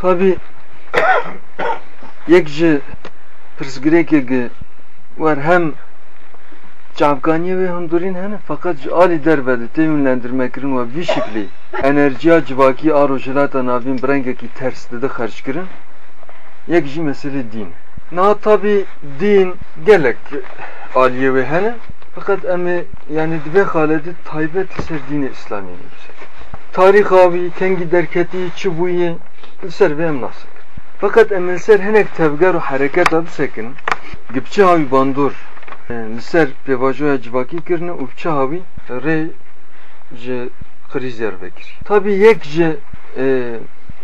Tabi yek ji pirsgirêkê var hem Çavkaniye ve Hondurin hene fakat ali dervede tevimlendirmekirin ve bir şekli enerjiya civaki arojilata navin brengeki ters dedi harç kirin yek ji mesele din. Na tabi din gelek aliye ve hene fakat emi yani dibe haledi taybet ser dini İslami. Tarih abi kengi derketi çubuğu Fakat emel ser henek tevger u hareket adı sekin gipçi abi bandur Liser pevajoya civaki kirne upça havi re je kriz yer vekir. Tabi yek je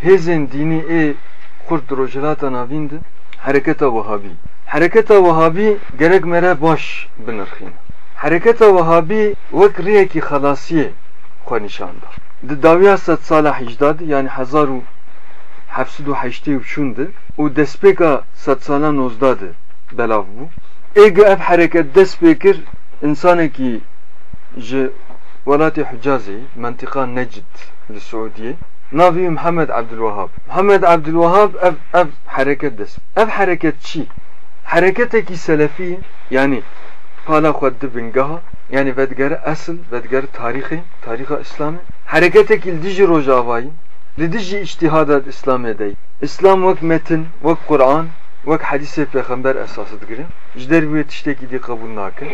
hezen dini e kurd rojelata navindi hareketa vahabi. Hareketa vahabi gerek mere baş binirxin. Hareketa vahabi vek riyeki halasiye xwe nişanda. Di dawiya sed sala hicdad yani hezar û û çûn di û destpêka sed sala nozdad belav bû. Ege ev hareket dest pêkir insanekî ji welatê Hicazê mentika Necd li Suudiyê navî Muhammed Abdülwahab. Muhammed Abdülwahab ev ev hareket dest. Ev hareket çi? Hareketekî selefî yani pala xwe dibin geha yani vedgere asıl vedgere tarihi tariha İslam'ı hareketekî li dijî rojavayî li dijî içtihadat İslamê dey. İslam vek metin vek Kur'an vek hadise peygamber esası dikirin. Jder bu tişteki di kabul nakin.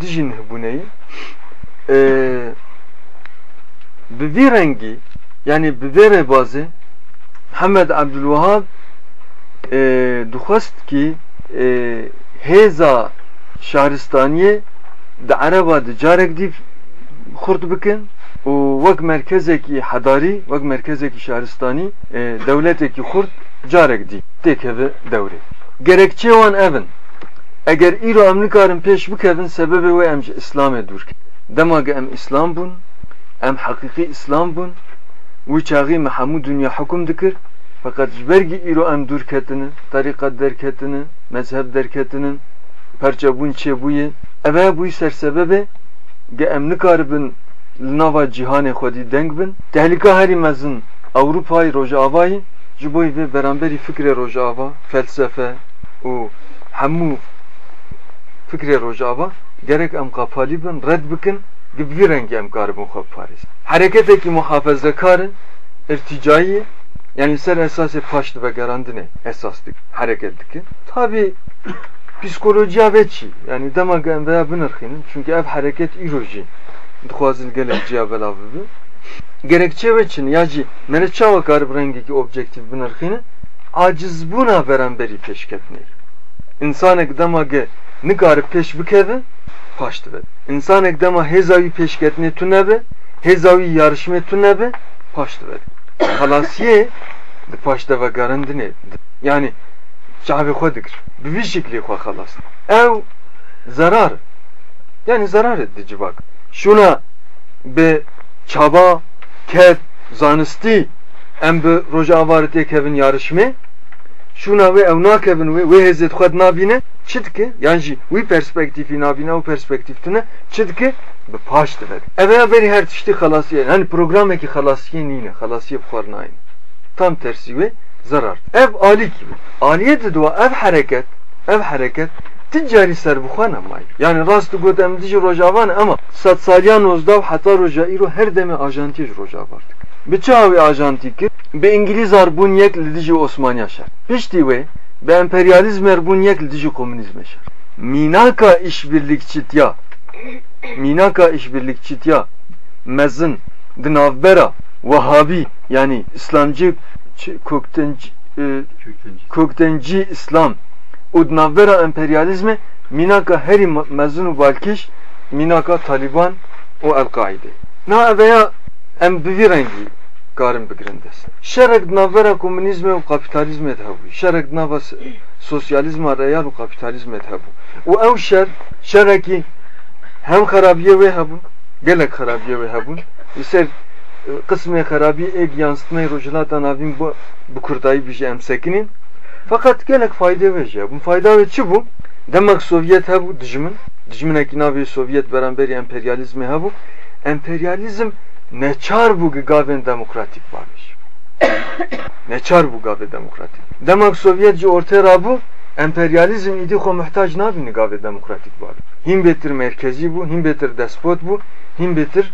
Dijin bu neyi? Ee, bi rengi yani bi vere bazı Muhammed Abdülvahab e, duhast ki e, heza şahristaniye de Araba de carek dip khurt bikin و وەک مرکزێکی حەداری وەک مرکزێکی شارستانی دەولەتێکی خورد جارێک دی تێکەوە دەورێ گەرەکچێوان ئەبن ئەگەر ئیرۆ ئەم نکارن پێش بکەبن سەبەبێ وێ ئەم ئیسلامێ دوورکە دەماگە ئەم ئیسلام بوون ئەم حەقیقی ئیسلام بوون وی چاغی مە هەموو دنیا حکوم دکرد فقط جبەرگی ئیرۆ ئەم دوورکەتنە طریقەت دەرکەتنە مەذهب دەرکەتنن پەرچەبوون چێبوویە ئەvە بووی سەرسەبەبێ گە ئەم نکاربن nava cihanê xwedî deng bin tehlika herî mezin Ewropayê rojavayî ji bo vê beramberî fikrê rojava felsefe û hemû fikrê rojava gerek em qapalî bin red bikin bi vî rengî em karibin xwe biparêzin hereketekî muhafezekarin irticayî yani ser esasê paş divegerandinê esas dik hareket dikin tabi psikolojiya ve çi yani dema em veya binirxînin çünkü ev hareket îro jî dixwazin gelek ciya belav bibe gerekçe ve çin ya jî mere çawa karib rengekî objektif binirxîne aciz bûna beramberî pêşketinê insanek dema ge nikarib pêş bikeve paş dibe insanek dema hêzawî pêşketinê tu nebe hêzawî yarışmê tu nebe paş dibe halasiyê di paş devegerandinê yani çavê xwe dikir bi vî şeklê xwe xelas ew yani zarar edici civak şuna be çaba ket zanisti em bi roja avaretê kevin yarışme şuna ve ev nakevin ve ve hezet xwed nabîne çi dike yan jî wî perspektîfî nabîne û perspektîftine çi dike bi paş diver ev berî her tiştî xelasiye hani programekî xelasiye nîne xelasiye bixwar nayîne tam tersi ve zarar. Ev alî gibi. Aliye de dua ev hareket ev hareket ticari serbixwan amay yani rast got em dijî rojavan ama sed saliyan nozdav heta roja îro her demê ajantî ji roja vardik bi çi awî ajantî kir bi İngiliz arbûn yek li dijî Osmaniya şer. Piştî wê bi emperyalizm erbûn yek li dijî komünîzmê şer. Mînaka işbirlikçitiya mînaka işbirlikçitiya mezin di navbera Vahabi yani İslamcı köktenci köktenci İslam. Emperyalizmê mînaka herî mezin û balkîş mînaka Taliban û El-Qaide na eveya em bi vî rengî karin bigirin dest şerek komünîzmê û kapîtalîzmê de hebû şerek nava sosyalîzma reyal û kapîtalîzmê de hebû û ew şer şerekî hem xerabiye wê hebûn gelek xerabiye wê hebûn li ser qismê xerabî êk yansıtmayê rojilata navîn bi kurdayî bijî em sekinîn fakat gelek fayda verecek. Bu fayda ve çi bu? Demek Sovyet ha bu dijmin. Dijmineki navi Sovyet beraberi emperyalizmi ha bu. Emperyalizm neçar bu gaven demokratik varmış. Neçar bu gavê demokratik. Demek Sovyet ji ortaya rabu emperyalizm idi xo muhtaç nabini gavê demokratik var. Him betir merkezi bu, him betir despot bu, him betir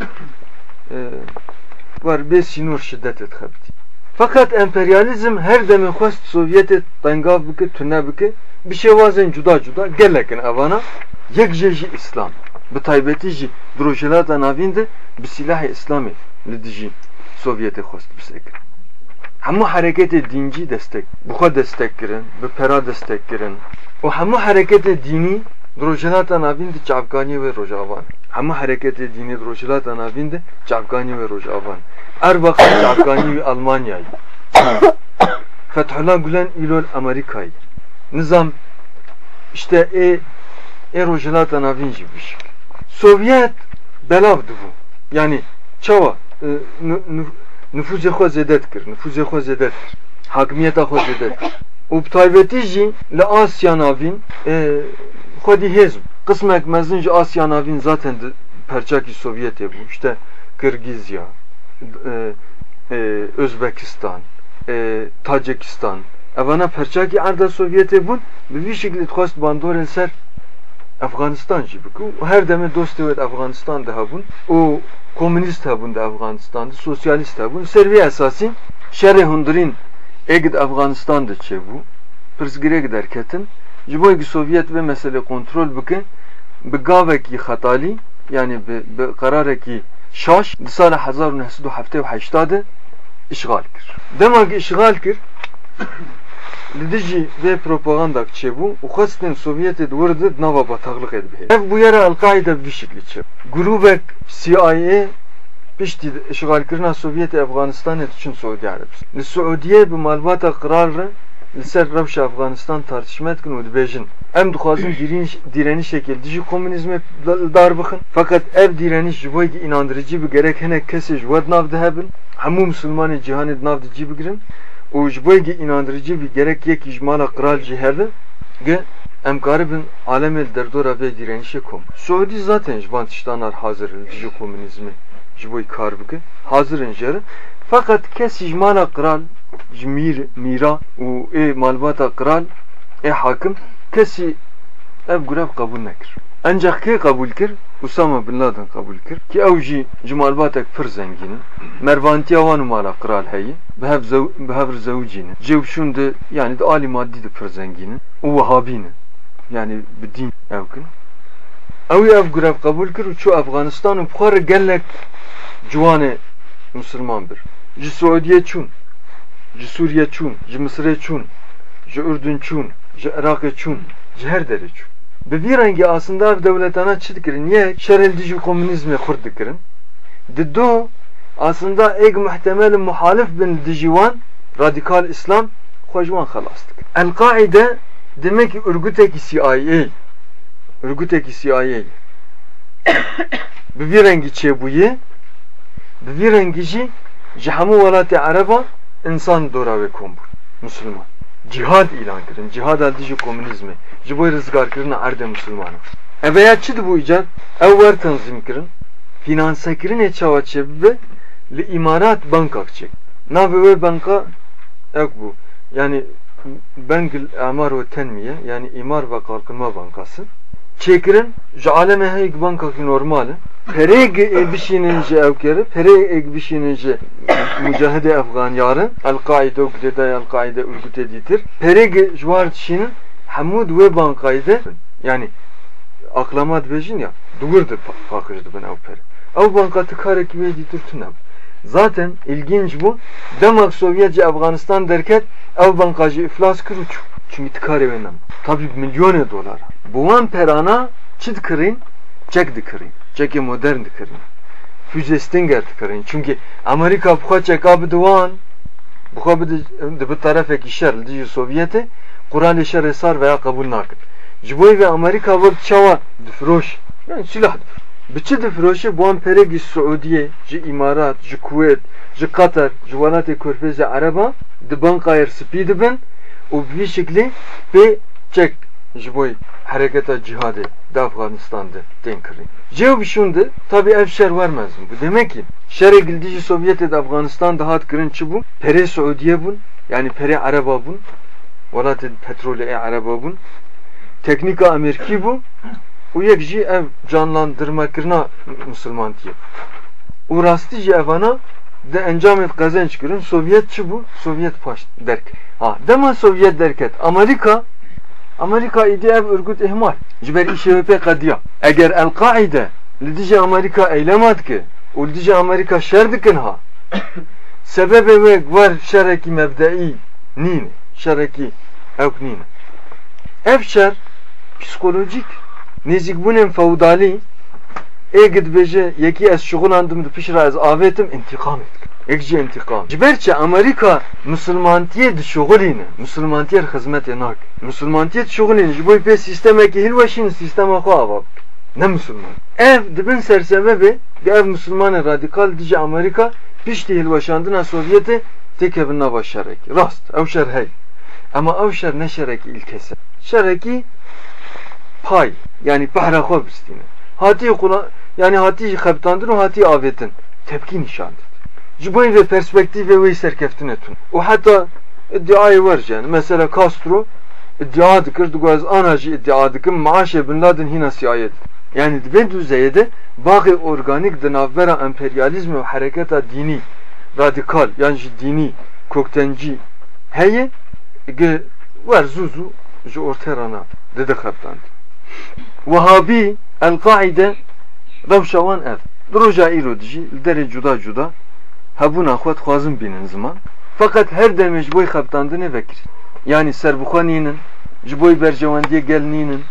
e, besi nur şiddet et xebti. Fakat emperyalizm her demin xwest Sovyetê tengav bike, tune bike, bir şey vazen cuda cuda gelekin evana yek jê İslam. Bi taybetî jî drojilata navîn de bi silahê İslamê li dijî Sovyetê xwest bisekirin. Hemû hareketê dîncî destek, buxa destek kirin, bi pera destek kirin. û hemû hareketê dînî drojilata navîn de ve rojavan. Hemû hareketê dînî drojilata navîn de ve rojavan. Erbakan çavkanî ve Almanyayê. Fethullah Gülen îlol Amerikayê. Nizam işte e e rojilata navîn jî bişik. Sovyet belavdı bu. Yani çava e, nüfuzê xwe zêdet kir, nüfuzê xwe zêdet kir. Hakimiyeta xwe zêdet kir. û bi taybetî jî li Asya navîn e, xwedî hêz qismek mezin ji Asya navîn zaten di perçakî Sovyetê bû. İşte Kırgızya, e, e, Özbekistan, e, Tacikistan. Evana perçakî erda Sovyetê bûn bi vî şeklî dixwast bandorên ser Afganistan û her demê dostê wê Afganistan de hebûn û komünist hebûn di Afganistan'da, sosyalist hebûn. Servî esasî şerê hundirîn êgid Afganistan de çêbû. Pirsgirêk derketin. Ji bo Sovyet ve mesele kontrol bikin bi gavekî xetalî yani bi, qerarekî şaş di sala 1978 de işgal kir. Demek ki işgal kir li dijî vê propagandak çêbû û xwestin Sovyetê diwirdi nava bataklık edibihê. Ev bu yere El-Qaide bi şekli çê. Grubek CIA piştî işgalkirina Sovyetê Afganistanê için Suudi Arabistan. Li Suudiye bi malbata qirarre li ser rewşa Afganistan tartışma etkin û dibêjin em dixwazin direniş şekil dijî komünizmê dar bixin fakat ev direniş ji bo yekî inandırıcı bi gerek hinek kesê ji we nav dihebin hemû Müslümanê cîhanê di nav dicî bigirin. Û ji bo yekî inandırıcı bi gerek yekî ji mala qiral jî hebe ge em karibin alemê derdora vê direnişê kom. Suudî zaten ji van tiştanar hazir dijî komünizmê ji bo kar bike hazirin jere fakat mala qiral ji mîr mîra û ê malbata qiral ê hakim kesî ev gurev kabul nekir. Ancak kê kabul kir? Usama bin Laden kabul kir. Ki ew jî ji malbatek pir zengîn in. Mervantiya wan û mala qiral heye. Bi hev zewcîn in. Cewşûn de yani de alî maddî de pir zengîn in. û wehabîn in. Yani bi dîn ew kin. Ew ev gurev kabul kir û çû Afganistan û bixwar gelek Müslüman bir. Ji Suudiye çûn. Ji Suriye çûn. Ji çûn. Ji çûn. Ji Iraqê çûn. Ji her derê çûn. Bi vî rengî aslında ev devletana çi dikirin? Yek şerel dijî komünizmê xurt dikirin. Di do aslında ek muhtemel muhalif bin dijî wan radikal İslam xwe ji wan xelas dikir. El-Qaide demek ki örgütekî CIA örgütekî CIA bi vî rengî çêbûyê bi rengî jî ji hemû welatê Ereba insan dora wê kom bûn Müslüman. Cihad ilan kirin. Cihad el dijî komünizmê. Ji bo rizgarkirina erdê Müslümanan. Eveya çi di bu icat? Ew wer tanzîm kirin. Finansekirinê çawa çêbibe li imarat bankak çek. Navê wê banka ek bu. Yani Bengil Amar ve Tenmiye yani İmar ve Kalkınma Bankası çekirin ji aleme heyk bankaki normal. Pereg bişinince evkeri pereg bişinince mücahede Afgan yarın El Kaide gudede El Kaide örgüt editir pereg jwar çinin hamud ve bankaydı. Yani aklamat bejin ya dugurdu fakırdı ben ev peri. Ev bankatı kare gibi editir tünem zaten ilginç bu. Demek Sovyetçe Afganistan derken ev bankacı iflas kırıç çünkü tıkare benim tabi milyonu dolar. Bu an perana çit kırın çek dikırın çeki modern dikırın füze stinger dikırın çünkü Amerika bu çek abi duvan bu kabı de bu tarafeki şer diyor Sovyeti Kur'an-ı şer esar veya kabul nakit. Jiboy ve Amerika vakt çava difroş yani silah Biçi difroşu bu an peregi Suudiye, ji İmarat, ji Kuveyt, ji Katar, ji Velatê Körfezê Araba di bankayır spî dibin şeklî pê çek ji bo hareketa cihadê de Afganistan'da denkirin. Cev şundu tabi ev şer vermezdim. Bu demek ki şere gildici Sovyet de Afganistan'da hat kırın bu pere Suudiye bun yani pere Araba bun velat petrole e Araba bun teknika Ameriki bu u yek jî ev canlandırmakirina Müslüman diye. U rastî jî evana de encamet kazanç kirin Sovyet çi bu? Sovyet paş derk. Ha dema Sovyet derket. Amerika Amerika ev örgüt ihmal. Ciber işe öpe kadiya. Eğer El-Kaide lidice Amerika eylemad ki u lidice Amerika şer dikin ha. Sebebi ve var şereki mebdei nine. Şereki evk nine. Ev şer psikolojik nezik bunen feudali Egid beje yeki ez şugulandım da pişra ez avetim intikam etkim. Ekci intikam. Ciberçe Amerika Müslümantiye de şuguline. Müslümantiye hizmet enak. Müslümantiye şuguline. Jiboy pe sisteme ki hilvaşin sisteme ko avab. Ne Müslüman? Ev dibin sersebebi ev Müslümanı radikal dice Amerika pişti hilvaşandına Sovyeti tek evine başarek. Rast. Ev şer hey. Ama ev şer ne şereki ilkesi. Şereki pay. Yani pahra khov bistine. Hati kula yani hati kaptandın o hati avetin. Tepki nişandır. Jiboy ve perspektife ve serkeftin etun. O hatta iddiayı var yani. Mesela Castro iddia dikir dugaz anacı iddia dikir maaşı bin Laden hina siyayet. Yani ben düzeyde bağı organik denavbera emperyalizm ve hareketa dini radikal yani dini koktenci heye ge var zuzu ji orterana dedi kaptandı. Vahabi El-Kaide revşavan ev. Droja îro dijî li derê hebûna xwe dixwazin bînin ziman. Fakat her demê ji bo xebtandinê vekir. Yani serbixwe nînin, ji bo bercewendiyê gel nînin,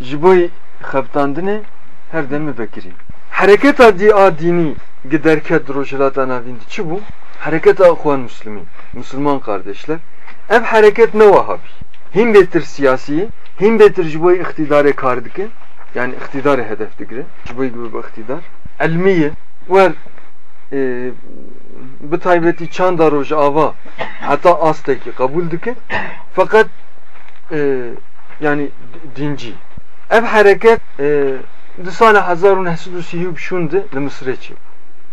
ji bo xebtandinê her demê vekirîn. Hareketa di a dini giderket rojilata navîn çi bû? Hareketa Ahwan Müslümin, Müslüman kardeşler. Ev hareket ne vahabi? Him betir siyasi, him betir ji bo iktidarê. Yani iktidarı hedef digre. Ji bo gibi bir iktidar. Elmiye ver e, bi taybeti çanda roj ava hatta asteki kabul dike. Fakat e, yani dinci. Ev hareket e, di sala 1930 şunde li Mısır'e çev.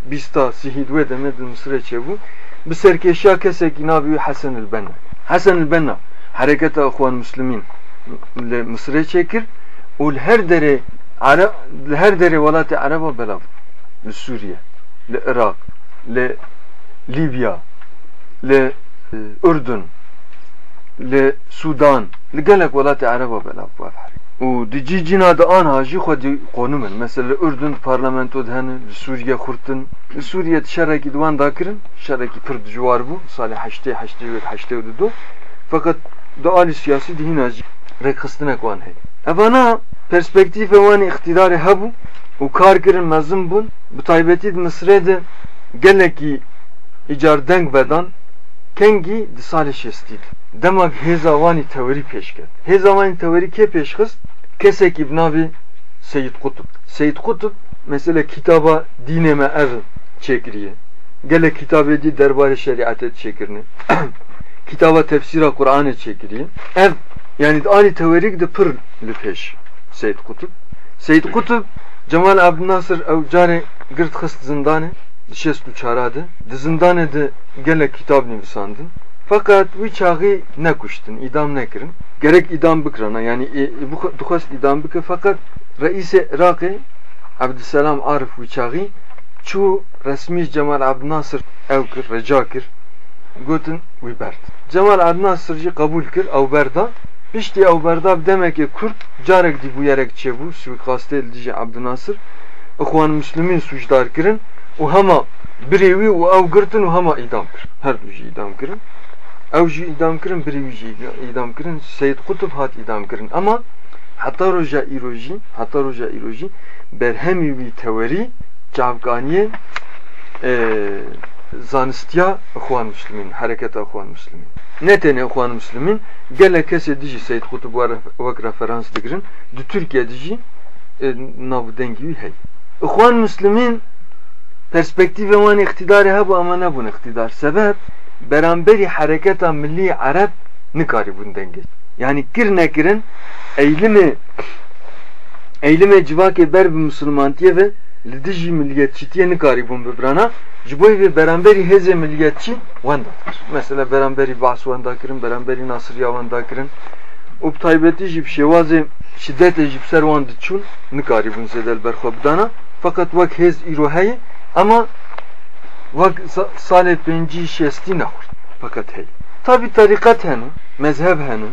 Bista sihid ve demed li Mısır'e çev bu. Bi serkeşa kesek inabi Hasan el-Benna. Hasan el-Benna hareketa Ahwan Müslümin li Mısır'e çekir. ول her dere her dere velatı Araba belav. Li Suriye, li Irak, li Libya, li Ürdün, li Sudan, li gelek velatı Araba belav var. و dici cina da an hacı xwedi qonumin. Mesela Ürdün parlamento hene, li Suriye xurtin. Li Suriye şereki diwan dakirin, şereki pir dijwar bû, salê heştê heştê wê heştê û du. Fakat da alî siyasî dihîn hacı rek xistinek wan hey. Evana perspektife wan iktidarı hebu û kar kirin mezin bûn bi taybetî di Misrê de gelekî îcar deng vedan kengî di salê şestî demek hêza wanî tewerî pêş ket hêza wanî tewerî kê pêşxist kesekî bi navê Seyyid Kutub. Seyyid Kutub mesela kitaba dînê me ev çêkiriye gelek kitabê dî derbarê şeriatê çêkirine kitaba tefsira Kur'anê çêkiriye ev yani ani teverik de pır li peş Seyyid Kutup. Seyyid Kutup Cemal Abdülnasır ev cari girt xist zindanı dişestu çaradı. Di zindanı de gelek kitap nivsandın. Fakat bu çağı ne kuştun, idam ne kirin. Gerek idam bıkrana yani bu duhast idam bıkı fakat reisi Irak'ı Abdüselam Arif bu çağı çu resmi Cemal Abdülnasır ev kir, reca kir. Gotin wibert. Cemal Abdülnasır'cı kabul kir, ev Pişti ew berdab demek ki Kürt carek di bu yerek çebu suikastê li dijî Abdünasir Ixwan Müslümîn suçdar kirin û hema birê wî û ew girtin û hema îdam kir. Her du jî îdam kirin. Ew jî îdam kirin birê wî jî îdam kirin. Seyyid Kutub hat îdam kirin. Ama heta roja îro jî heta roja îro jî berhemî wî tewerî cavganiyê zanistiya Ixwan Müslümîn, hareketa Ixwan Müslümîn. Ne tane Ixwan Müslümîn gelek kesê dijî Seyyid Kutub wek referans digirin di Türkiye dijî navdengî wî hey. Ixwan Müslümîn perspektîve wan iktidarê hebu ama nebûn iktidar. Sebep beramberî hareketa millî Arab nikarî bûn dengê. Yani kir nekirin eylimi eyleme civake ber bi Müslümantiye ve lidiji milliyetçitiye nikari bun bibrana jiboy ve beramberi heze milliyetçi vandadır. Mesela beramberi bahs vandakirin, beramberi nasırya vandakirin. Ub taybeti jib şevazı şiddet jib servan diçun nikari bun zedel berxobdana. Fakat vak hez iro heye ama vak sale penci şesti nahur. Fakat hey. Tabi tarikat henu, mezheb henu.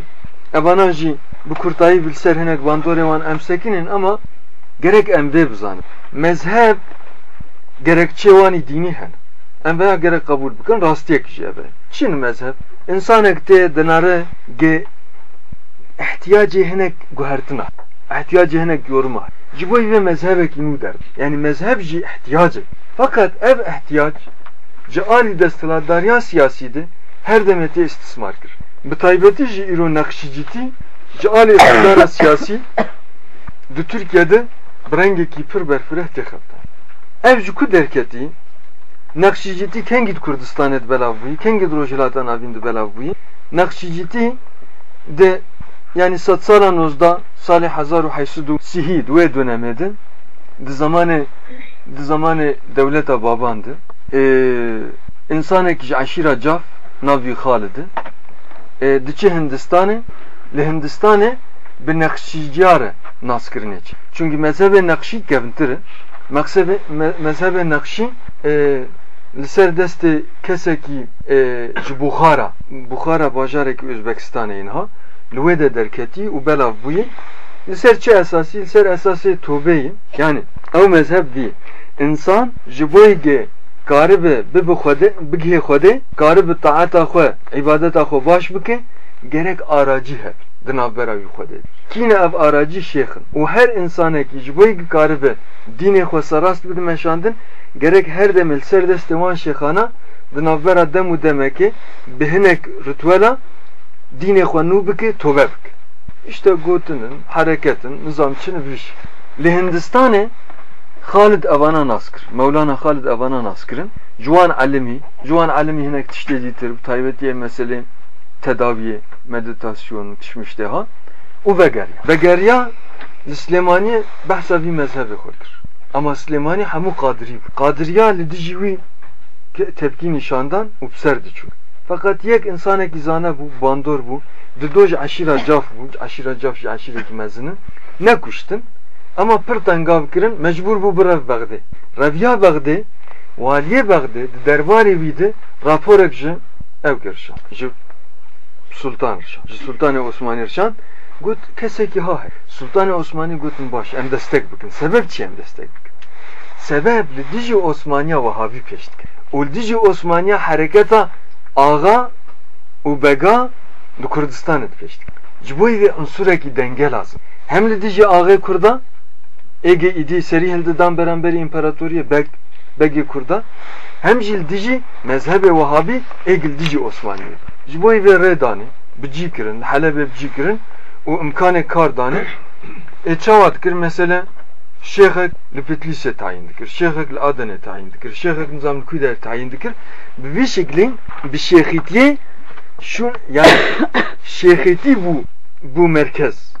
Ebana jî bu kurtayı bilser hinek bandore wan ama gerek emve bizanın. Mezheb gerekçe wani dini hen. Em gerek kabul bikin rastiye kişi ebe. Çin mezheb? İnsan ekte dinare ge ihtiyacı hinek guhertina. İhtiyacı hinek yoruma. Ciboy ve mezhebek inu der. Yani mezheb ji ihtiyacı. Fakat ev ihtiyaç ceali destiladariya siyasiydi her demeti istismar kır. Bi taybeti ji îro nakşicîtî ji alê iktidara siyasî Türkiye'de brengekî pir berfireh têxebta. Ev ji ku derketî Nakşicîtî kengî Kurdistanê di belav bûyî, kengî Rojhilata Navîn di belav bûyî. Nakşicîtî de yani sat sala nozda salê hezar û heysûd û sihî di wê dönemê de di zamanê di zamanê devleta baban de insanekî ji eşîra caf navî Xalid'e e, Nakşiciyare için. Çünkü mezhebe Nakşi kevintir. Mezhebe mezhebe Nakşi e, li ser desti keseki e, ji Bukhara Bukhara bajareki Özbekistan'e inha li wê de derketî û belav bûyê li ser çi esasî li ser esasê tövbeyê yani ew mezheb değil. İnsan ji boyê karibe bibi xwede bigihê xwedê karibe taata xwe ibadeta xwe baş bike gerek aracî heb di navbera wî xwedê kîne ev aracî şêxin û her insanekî ji bo yekî karibe dînê xwe serast bide gerek her demel ser destê wan şêxana di navbera dem û demekê bi hinek ritwela dînê xwe nû bike işte gotinin, hareketin, nizamçını bir şey. Li Hindistanê Halid evana naskır. Mevlana Halid evana naskırın. Juan alimi, Juan alimi hinek tiştecidir. Taybetiye mesele tedaviye, meditasyon tişmişte ha. O vegerya. Vegerya vî mezhebê xwe kir. Ama Süleymanî hemû qadirî bû. Qadiriya li dijî wî tepkî nîşandan û ser diçû. Fakat yek insanekî zane bû, bandor bû, di doj eşîra caf bû, eşîra caf ji eşîrekî mezinin, nekuştin, ama pir tengav kirin mecbur bu bir Bagdê. Reviya Bagdê, Valiye Bagdê di derbarê wî de raporek ji ev kirşan. Sultan Rişan. Ji Sultanê Osmanî Rişan got kesekî ha heye. Sultanê Osmanî gotin baş em destek bikin. Sebep çi em destek? Sebep li Vahabî pêş dike. û li dijî Osmaniya hereketa ağa û bega di pêş dike. Ji bo vê unsurekî denge lazım. Hem li dijî ağê Kurda Ege idi seri hildidan beraberi imparatoriye beg begi kurda hem jil mezhebe Vahabi egil diji Osmaniye. Jiboy ve redani bicî kirin, Halebe bicî kirin û imkanê kar danî e çavat kir mesela Şeyhek li Pitlis'e tayin dikir, şeyhek li Aden'e tayin dikir, şeyhek nizam li Kuyder tayin dikir. Bir şeklin bir şeyhitiye şu yani şeyhiti bu bu merkez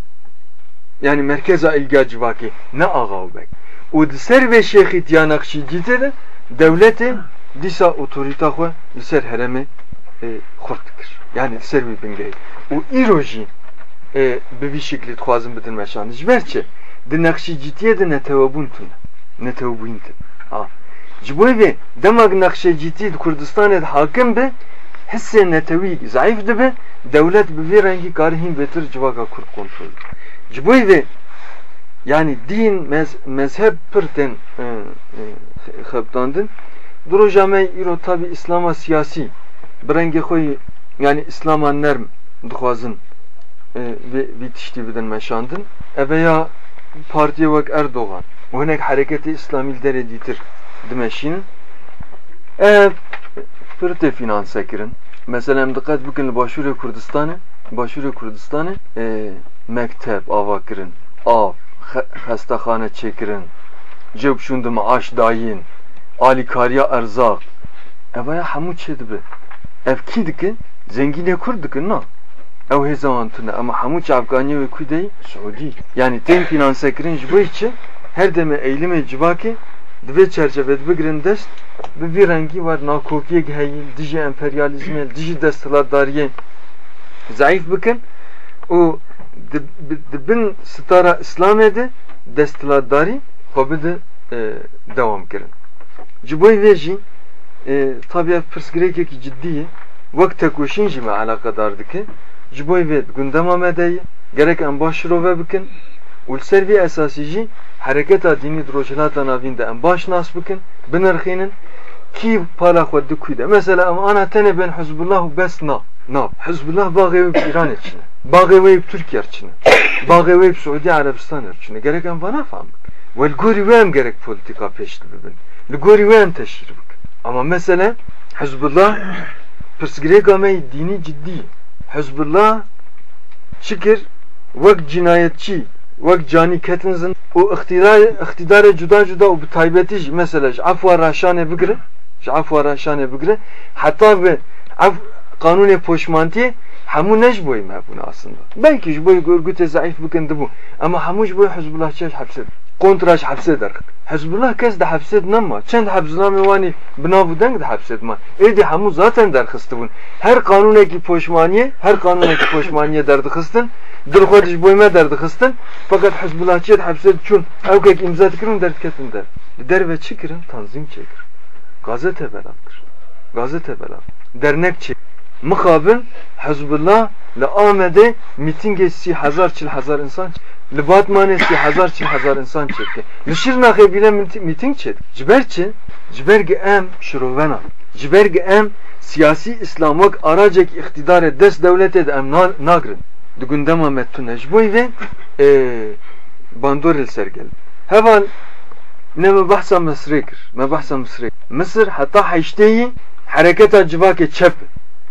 yani merkeza ilgacı vaki ne ağa bek. O ser ve şeyhit ya nakşici de disa otorita xwe li e, dikir. Yani ser bir bingey. O iroji e, bi vî şeklî dixwazim bidin meşan. Ji ber çi di nakşicîtiyê de netewebûn tune. Netewebûn tune. Ha. Bo vê demek di Kurdistanê de hakim be hissê netewî zayıf dibe devlet bi vê rengî kari hîn betir civaka Kurd kontrol Ji ve yani din mez, mezhep pırten e, e, xebtandin duro jame iro tabi İslam'a siyasi brenge xoy yani İslam'a nerm dixwazin e, ve bitişti bidin meşandin eveya partiye vek Erdoğan bu hinek hareketi İslamil dere ditir dimeşin. Ev pırte finanse kirin mesela dikkat bugün başvuru Kurdistan'ı başvuru Kurdistan'ı e, mektep ava kirin av xestaxane çekirin. Ceb şundu maaş dayin alikariya erzak. Evaya hemû çê dibe ev kî dikin zengînê kur dikin na ew hêza wan tune ama hemû çavkaniyê wê ku dey Suudî yani tên finansekirin ji bo çi her deme eğilime civakê divê çerçevede bigirin dest bi vî rengî war nakokiyek heyî dijî emperyalizmê dijî desthilatdariyê zayıf bikin û dibin stara İslamê de desthilatdarî xwe bide devam kirin. Ji bo vê jî e, tabiya pırsgrekeki ciddi. Vak teku şinjime alakadardı ki jiboy vet gündema medeyi gerek en başrove bikin. Ul servi esasi jî hereketa dini drojilata navîn de en baş nas bikin. Binirxînin kî para xwe dikûde mesela em ana tenê bên hizbullah û bes na nav hizbullah baghê wê bi îranê çine baghê wê bi çine baghê wê bi arabistan çine gerek em vana fam bikin wel gorî gerek polîtîka pêş dibibin li gorî wê bikin ama mesele Hizbullah pirsgirêka me dînî ciddî Hizbullah şikir wek cinayetçi wek canî ketin zin û iktidarê cuda cuda taybetî jî mesela afwa raşanê bigire ji afwa raşanê bigire heta bi ev kanûnê poşmantiyê hemû ne ji boî mebûne aslında. Belkî ji bo gurgutê zayıf bikin dibû ama hemû ji bo Hizbullah çeş hepsê kontra ji hepsê derxik Hizbullah kes de nema çend hepzinamê wanî binav deng de diman êdî hemû zaten derxistibûn her kanûnekî poşmaniye her kanûnekî poşmaniye derdixistin dilxwe ji boî me derdixistin fakat Hizbullah çê di hepsê çûn ewkek imza dikirin derdiketin der li derve çi kirin tanzîm çêkir gazete belav kir gazete belav dernek çê mixabin Hizbullah li Amedê mîtingê sî hezar çil hezar insan li Batmanê sî hezar çil hezar insan çêdike li Şirnaxê bîne mîting çêd ji ber çi? Ji ber gi em şirovena ji ber gi em siyasî İslam wek aracek iktidarê dest dewletê de em nagirin di gundema me tune ji bo vê bandorê li ser geldi hevan ne me behsa Misrê kir me behsa Misrê Mısır heta heşteyî hereketa civakê çep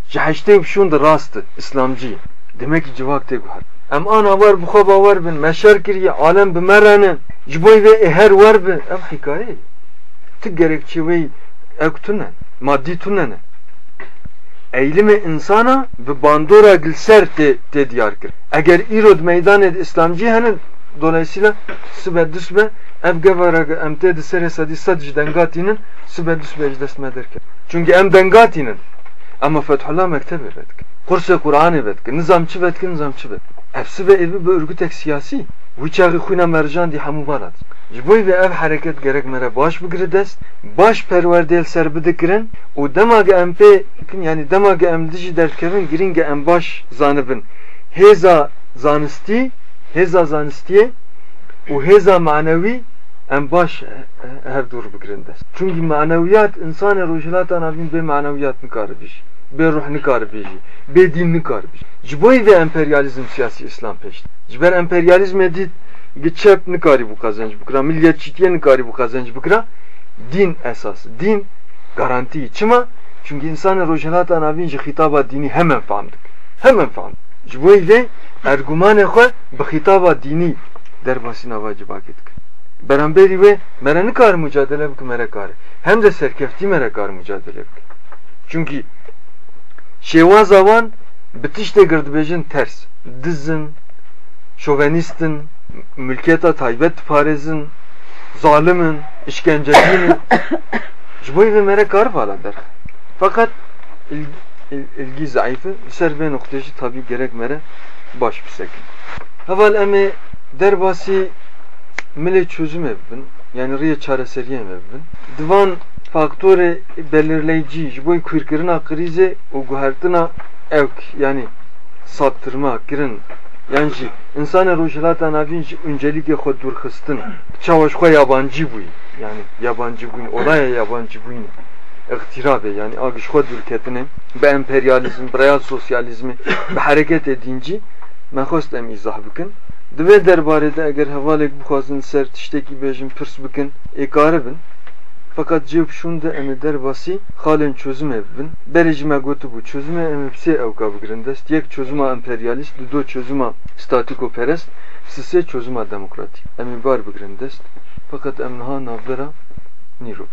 ji heştê bişûn di rast İslamcî demek ki civak tê guher em ana war bi xwe bawer bin me şer kiriye alem bi me rane ji bo vê her war bi ev hikaye ti gerekçe wê ew tune madî tune ne eğilime insana bi bandora gilser te, te diyar kir. Eğer irod meydanı İslamcı henin dolayısıyla sıbe düşbe ev gevara em te de sere sadi sadc dengatinin sıbe düşbe ecdesme derken. Çünkü em dengatinin ama Fethullah mektep etki. Kurse Kur'an vetki. Nizamçı vetki nizamçı vetki. Hepsi ve evi bu örgütek siyasi. Vıçağı khuna mercan di hamu barat. Jiboy ve ev hareket gerek mere baş bigire dest, baş perverdel ser bidikirin, o demage MP yani demage em diji derkevin giringe em baş zanibin. Heza zanisti, heza zanistiye, o heza manevi em baş her dur bigirin dest. Çünkü maneviyat insan rojilata navin be maneviyat nikar biş. Be ruh nikar biş. Be din nikar biş. Jiboy ve emperyalizm siyasi İslam peşti. Jiber emperyalizm edit geçep nikari bu kazanç bukra milliyetçiliğe nikari bu kazanç bukra din esas din garanti içima. Çünkü insan rojanat anavinci hitaba dini hemen famdık. Hemen famdık. Bu ile erguman xwe bi hitaba dini derbasî navacı bakedik beramberi ve mere nikar mücadele bik mere kar hem de serkefti mere kar mücadele bik. Çünkü şeva zaman bitişte girdibejin ters dizin şovenistin mülkiyeta taybet parezin, zalimin, işkencecinin jboy ve mere kar falan der. Fakat il, il, ilgi zayıfı ser ve noktacı tabi gerek mere baş bir sekin. Haval emi derbasi mele çözüm evbin yani riye çareseriye evbin. Divan faktörü belirleyici. Jboy kırkırına krize o guhertina evk yani saptırma girin. Yani insan rojilata navin öncelikle xod durxistin çavaş xwe yabancı buy. Yani yabancı buyn olaya yabancı buyn iktirabe yani agiş xwe durketine be emperyalizm real sosyalizmi be hareket edinci. Me xost em izah bikin Divê derbarede eger hevalek bixwazin ser tiştekî bêjin pirs bikin êkare bin. Fakat cevşun da emi derbasî halen çözüm evbin berê jî me gotibû çözüme em sê ewka bigirin dest yek çözüma emperyalist du do çözüma statikoperest sisê çözüma demokratîk em ê bar bigirin dest fakat em niha navbera nîro